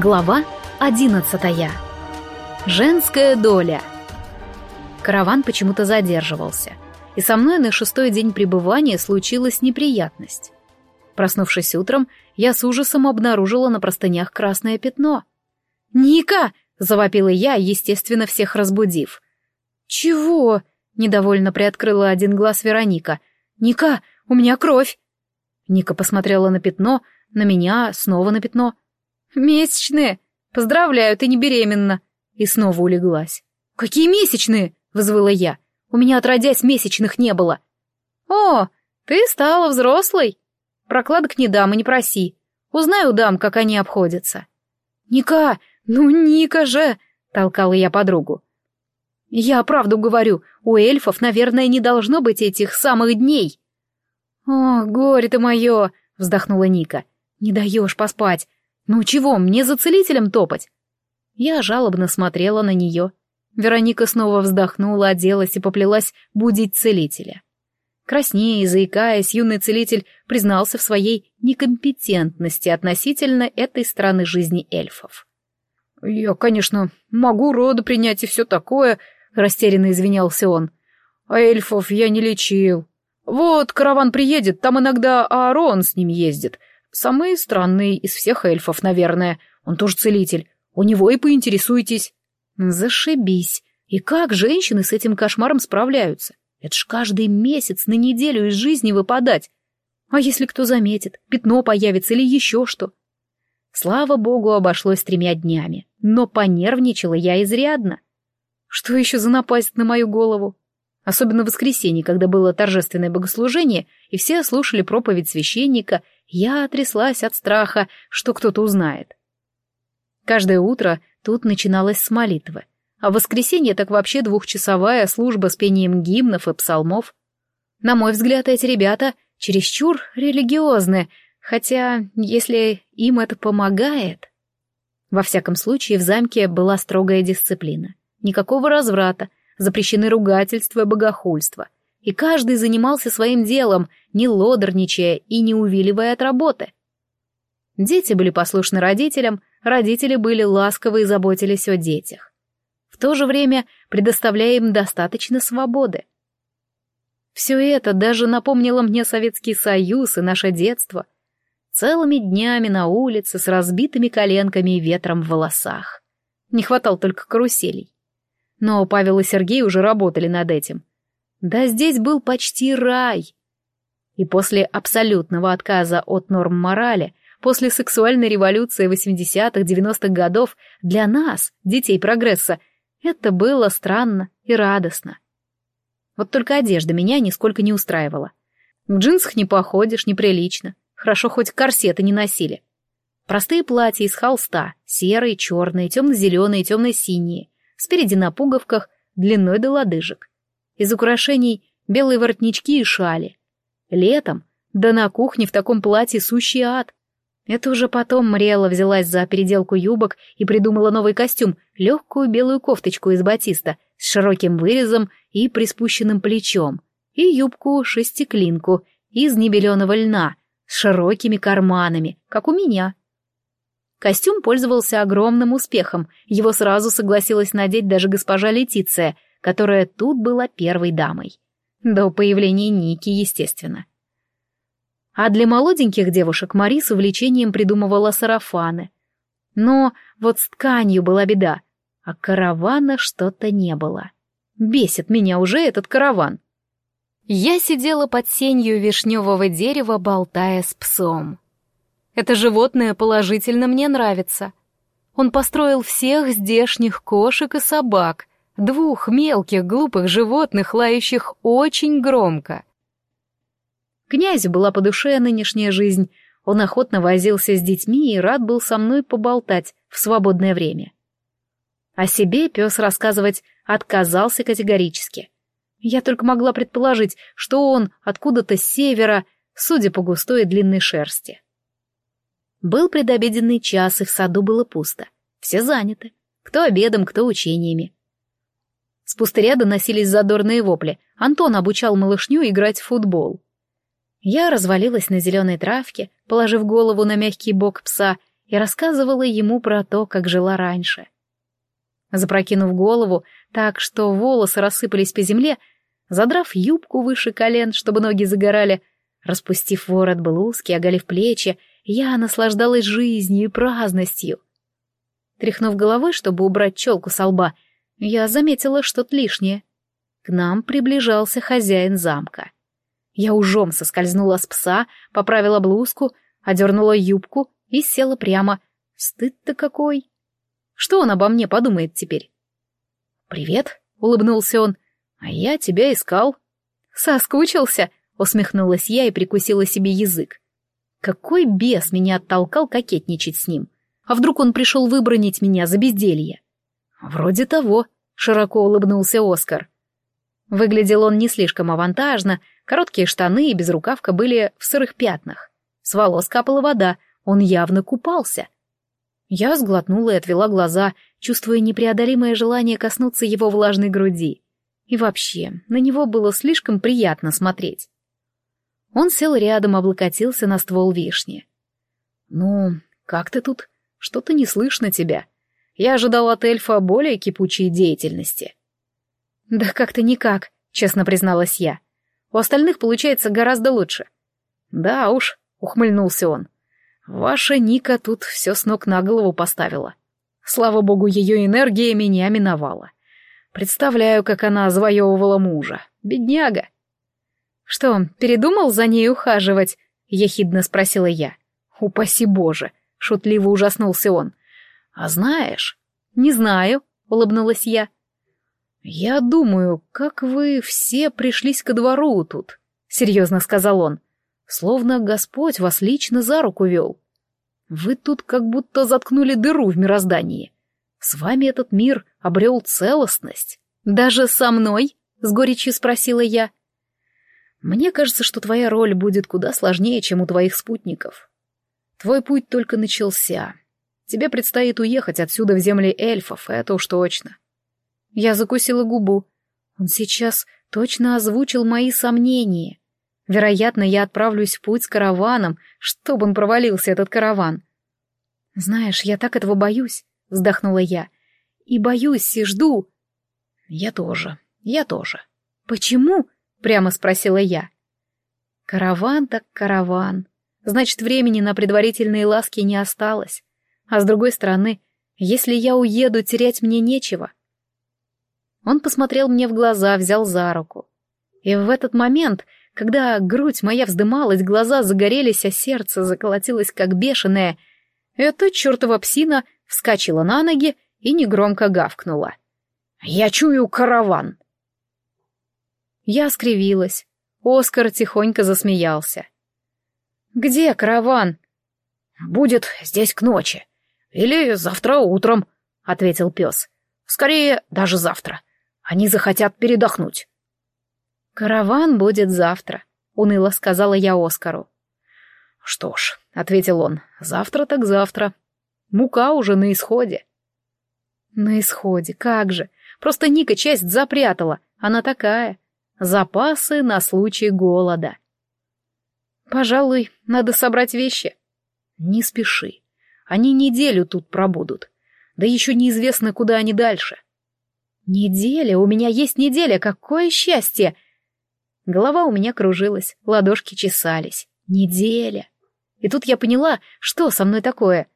Глава одиннадцатая. Женская доля. Караван почему-то задерживался, и со мной на шестой день пребывания случилась неприятность. Проснувшись утром, я с ужасом обнаружила на простынях красное пятно. «Ника!» — завопила я, естественно, всех разбудив. «Чего?» — недовольно приоткрыла один глаз Вероника. «Ника, у меня кровь!» Ника посмотрела на пятно, на меня, снова на пятно — «Месячные! Поздравляю, ты не беременна!» И снова улеглась. «Какие месячные?» — взвыла я. «У меня отродясь месячных не было». «О, ты стала взрослой. Прокладок не дам и не проси. Узнаю дам, как они обходятся». «Ника, ну Ника же!» — толкала я подругу. «Я правду говорю, у эльфов, наверное, не должно быть этих самых дней». «О, горе ты мое!» — вздохнула Ника. «Не даешь поспать. «Ну чего, мне за целителем топать?» Я жалобно смотрела на нее. Вероника снова вздохнула, оделась и поплелась будить целителя. Краснея и заикаясь, юный целитель признался в своей некомпетентности относительно этой стороны жизни эльфов. «Я, конечно, могу роды принять и все такое», — растерянно извинялся он. «А эльфов я не лечил. Вот караван приедет, там иногда Аарон с ним ездит. Самый странный из всех эльфов, наверное. Он тоже целитель. У него и поинтересуйтесь. Зашибись. И как женщины с этим кошмаром справляются? Это ж каждый месяц на неделю из жизни выпадать. А если кто заметит, пятно появится или еще что? Слава богу, обошлось тремя днями. Но понервничала я изрядно. Что еще за напасть на мою голову? Особенно в воскресенье, когда было торжественное богослужение, и все слушали проповедь священника я тряслась от страха, что кто-то узнает. Каждое утро тут начиналось с молитвы, а в воскресенье так вообще двухчасовая служба с пением гимнов и псалмов. На мой взгляд, эти ребята чересчур религиозны, хотя если им это помогает... Во всяком случае, в замке была строгая дисциплина. Никакого разврата, запрещены ругательства и богохульство — и каждый занимался своим делом, не лодорничая и не увиливая от работы. Дети были послушны родителям, родители были ласковы и заботились о детях. В то же время предоставляя им достаточно свободы. Все это даже напомнило мне Советский Союз и наше детство. Целыми днями на улице с разбитыми коленками и ветром в волосах. Не хватало только каруселей. Но Павел и Сергей уже работали над этим — да здесь был почти рай. И после абсолютного отказа от норм морали, после сексуальной революции 80-х, 90-х годов, для нас, детей прогресса, это было странно и радостно. Вот только одежда меня нисколько не устраивала. В джинсах не походишь, неприлично. Хорошо, хоть корсеты не носили. Простые платья из холста, серые, черные, темно-зеленые, темно-синие, спереди на пуговках, длиной до лодыжек. Из украшений белые воротнички и шали. Летом, да на кухне в таком платье сущий ад. Это уже потом Мрела взялась за переделку юбок и придумала новый костюм, легкую белую кофточку из батиста с широким вырезом и приспущенным плечом, и юбку-шестиклинку из небеленого льна с широкими карманами, как у меня. Костюм пользовался огромным успехом, его сразу согласилась надеть даже госпожа Летиция — которая тут была первой дамой. До появления Ники, естественно. А для молоденьких девушек Мари с увлечением придумывала сарафаны. Но вот с тканью была беда, а каравана что-то не было. Бесит меня уже этот караван. Я сидела под сенью вишневого дерева, болтая с псом. Это животное положительно мне нравится. Он построил всех здешних кошек и собак, Двух мелких глупых животных, лающих очень громко. Князю была по душе нынешняя жизнь. Он охотно возился с детьми и рад был со мной поболтать в свободное время. О себе пес рассказывать отказался категорически. Я только могла предположить, что он откуда-то с севера, судя по густой и длинной шерсти. Был предобеденный час, и в саду было пусто. Все заняты. Кто обедом, кто учениями. С пустыря доносились задорные вопли. Антон обучал малышню играть в футбол. Я развалилась на зеленой травке, положив голову на мягкий бок пса и рассказывала ему про то, как жила раньше. Запрокинув голову так, что волосы рассыпались по земле, задрав юбку выше колен, чтобы ноги загорали, распустив ворот блузки, оголив плечи, я наслаждалась жизнью и праздностью. Тряхнув головой, чтобы убрать челку со лба, я заметила что-то лишнее. К нам приближался хозяин замка. Я ужом соскользнула с пса, поправила блузку, одернула юбку и села прямо. Стыд-то какой! Что он обо мне подумает теперь? «Привет», — улыбнулся он, — «а я тебя искал». «Соскучился?» — усмехнулась я и прикусила себе язык. Какой бес меня оттолкал кокетничать с ним? А вдруг он пришел выбронить меня за безделье? «Вроде того», — широко улыбнулся Оскар. Выглядел он не слишком авантажно, короткие штаны и безрукавка были в сырых пятнах. С волос капала вода, он явно купался. Я сглотнула и отвела глаза, чувствуя непреодолимое желание коснуться его влажной груди. И вообще, на него было слишком приятно смотреть. Он сел рядом, облокотился на ствол вишни. «Ну, как ты тут? Что-то не слышно тебя. Я ожидал от эльфа более кипучей деятельности». «Да как-то никак», — честно призналась я. «У остальных получается гораздо лучше». «Да уж», — ухмыльнулся он. «Ваша Ника тут все с ног на голову поставила. Слава богу, ее энергия меня миновала. Представляю, как она завоевывала мужа. Бедняга». «Что, передумал за ней ухаживать?» — ехидно спросила я. «Упаси Боже!» — шутливо ужаснулся он. «А знаешь?» «Не знаю», — улыбнулась я. «Я думаю, как вы все пришлись ко двору тут», — серьезно сказал он. «Словно Господь вас лично за руку вел. Вы тут как будто заткнули дыру в мироздании. С вами этот мир обрел целостность». «Даже со мной?» — с горечью спросила я. «Мне кажется, что твоя роль будет куда сложнее, чем у твоих спутников. Твой путь только начался. Тебе предстоит уехать отсюда в земли эльфов, это уж точно. Я закусила губу. Он сейчас точно озвучил мои сомнения. Вероятно, я отправлюсь в путь с караваном, чтобы он провалился, этот караван. «Знаешь, я так этого боюсь», — вздохнула я. «И боюсь, и жду». «Я тоже, я тоже». «Почему?» — прямо спросила я. «Караван так караван. Значит, времени на предварительные ласки не осталось. А с другой стороны, если я уеду, терять мне нечего. Он посмотрел мне в глаза, взял за руку. И в этот момент, когда грудь моя вздымалась, глаза загорелись, а сердце заколотилось как бешеное, эта чертова псина вскочила на ноги и негромко гавкнула. «Я чую караван!» Я скривилась. Оскар тихонько засмеялся. «Где караван?» «Будет здесь к ночи. Или завтра утром», — ответил пес. «Скорее, даже завтра. Они захотят передохнуть. «Караван будет завтра», — уныло сказала я Оскару. «Что ж», — ответил он, — «завтра так завтра. Мука уже на исходе». «На исходе, как же. Просто Ника часть запрятала. Она такая. Запасы на случай голода». «Пожалуй, надо собрать вещи». «Не спеши. Они неделю тут пробудут. Да еще неизвестно, куда они дальше». Неделя, у меня есть неделя, какое счастье! Голова у меня кружилась, ладошки чесались. Неделя. И тут я поняла, что со мной такое.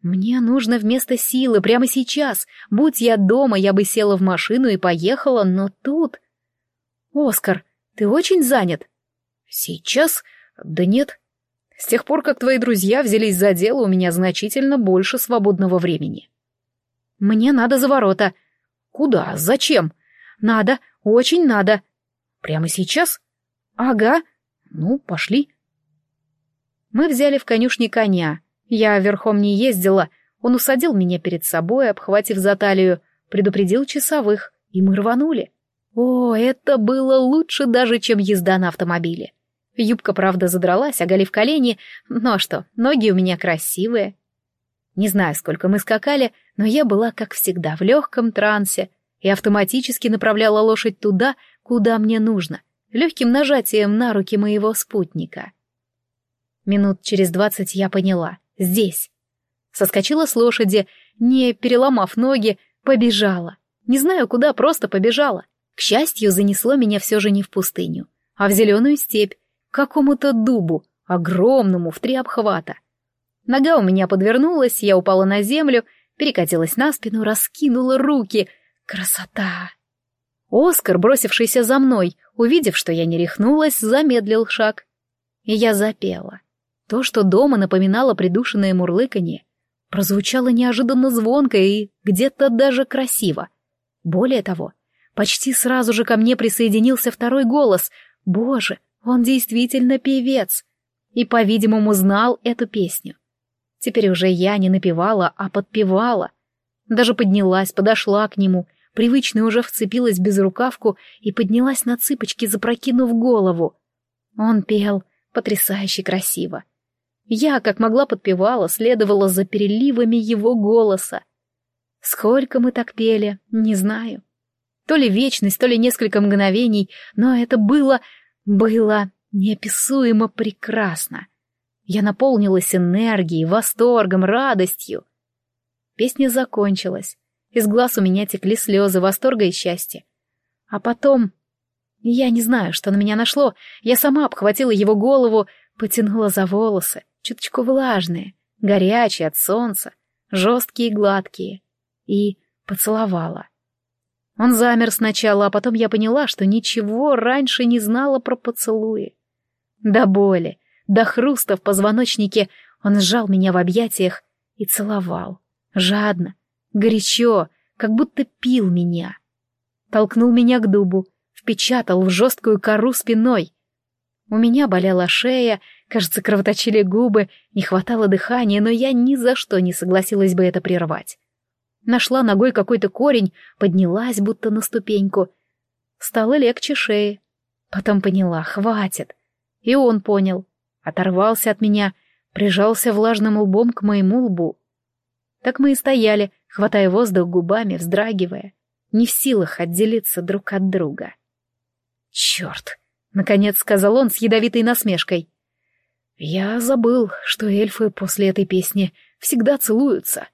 Мне нужно вместо силы прямо сейчас. Будь я дома, я бы села в машину и поехала, но тут... Оскар, ты очень занят? Сейчас? Да нет. С тех пор, как твои друзья взялись за дело, у меня значительно больше свободного времени. Мне надо за ворота. Куда? Зачем? Надо, очень надо. Прямо сейчас? Ага. Ну, пошли. Мы взяли в конюшне коня. Я верхом не ездила. Он усадил меня перед собой, обхватив за талию, предупредил часовых, и мы рванули. О, это было лучше даже, чем езда на автомобиле. Юбка, правда, задралась, оголив колени, но что, ноги у меня красивые. Не знаю, сколько мы скакали, но я была, как всегда, в легком трансе и автоматически направляла лошадь туда, куда мне нужно, легким нажатием на руки моего спутника. Минут через двадцать я поняла — здесь. Соскочила с лошади, не переломав ноги, побежала. Не знаю куда, просто побежала. К счастью, занесло меня все же не в пустыню, а в зеленую степь, к какому-то дубу, огромному, в три обхвата. Нога у меня подвернулась, я упала на землю, перекатилась на спину, раскинула руки. Красота! Оскар, бросившийся за мной, увидев, что я не рехнулась, замедлил шаг. И я запела. То, что дома напоминало придушенное мурлыканье, прозвучало неожиданно звонко и где-то даже красиво. Более того, почти сразу же ко мне присоединился второй голос. Боже, он действительно певец. И, по-видимому, знал эту песню. Теперь уже я не напевала, а подпевала. Даже поднялась, подошла к нему, привычно уже вцепилась в безрукавку и поднялась на цыпочки, запрокинув голову. Он пел потрясающе красиво. Я, как могла, подпевала, следовала за переливами его голоса. Сколько мы так пели, не знаю. То ли вечность, то ли несколько мгновений, но это было... было неописуемо прекрасно. Я наполнилась энергией, восторгом, радостью. Песня закончилась. Из глаз у меня текли слезы восторга и счастья. А потом... Я не знаю, что на меня нашло. Я сама обхватила его голову, потянула за волосы, чуточку влажные, горячие от солнца, жесткие и гладкие, и поцеловала. Он замер сначала, а потом я поняла, что ничего раньше не знала про поцелуи. До боли, до хруста в позвоночнике он сжал меня в объятиях и целовал. Жадно, горячо, как будто пил меня. Толкнул меня к дубу, впечатал в жесткую кору спиной. У меня болела шея, кажется, кровоточили губы, не хватало дыхания, но я ни за что не согласилась бы это прервать. Нашла ногой какой-то корень, поднялась будто на ступеньку. Стало легче шеи. Потом поняла, хватит. И он понял. Оторвался от меня, прижался влажным лбом к моему лбу. Так мы и стояли, хватая воздух губами, вздрагивая, не в силах отделиться друг от друга. «Черт!» — наконец сказал он с ядовитой насмешкой. «Я забыл, что эльфы после этой песни всегда целуются».